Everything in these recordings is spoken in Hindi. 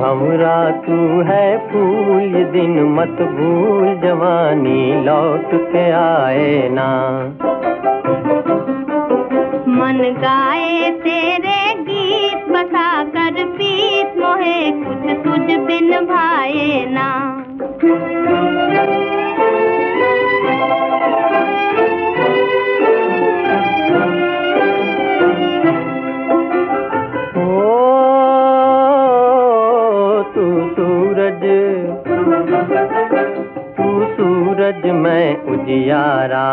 भमरा तू है फूल, दिन मत भूल जवानी लौट के आए ना। मन गाए तेरे तू सूरज मैं उजियारा।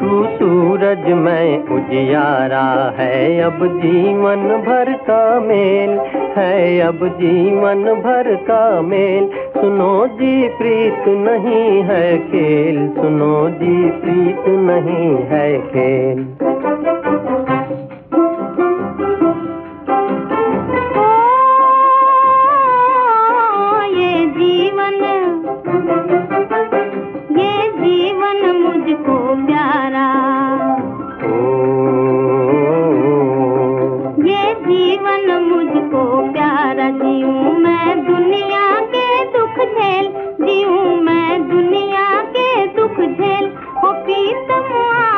तू सूरज मैं उजियारा है, अब जीवन भर का मेल है, अब जीवन भर का मेल। सुनो जी, प्रीत नहीं है खेल, सुनो जी, प्रीत नहीं है खेल।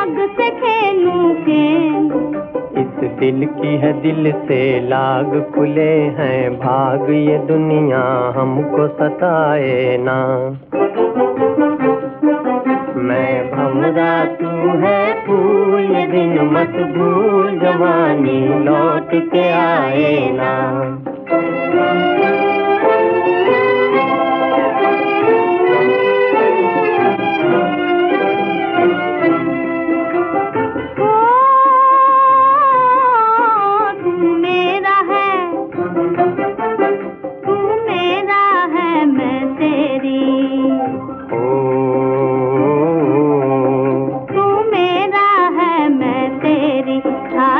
आग से खेलूं खेल इस दिल की है दिल से लाग खुले हैं भाग, ये दुनिया हमको सताए ना। मैं भमरा तू है, फूल दिन मत भूल जवानी लौट के आए ना।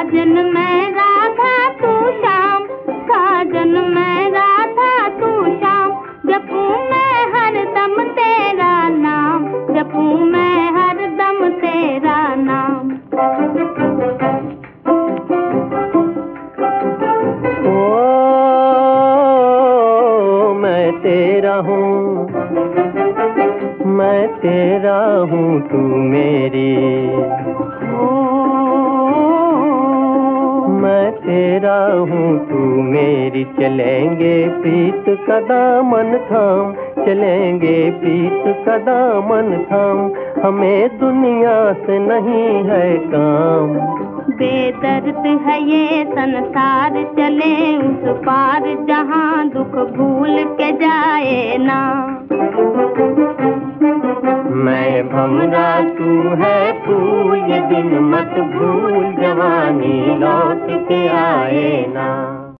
साजन मैं राधा तू शाम साजन मैं राधा तू शाम जपू मैं हर दम तेरा नाम जपू मैं हर दम तेरा नाम। ओ मैं तेरा हूँ मैं तेरा हूँ तू मेरी। मैं तेरा हूँ तू मेरी चलेंगे प्रीत का दामन थाम। चलेंगे प्रीत का दामन थाम। हमें दुनिया से नहीं है काम। बेदर्द है ये संसार चले उस पार जहाँ दुख भूल के जाए ना। मैं भमरा तू है ये दिन मत भूल जवानी लौट के आए ना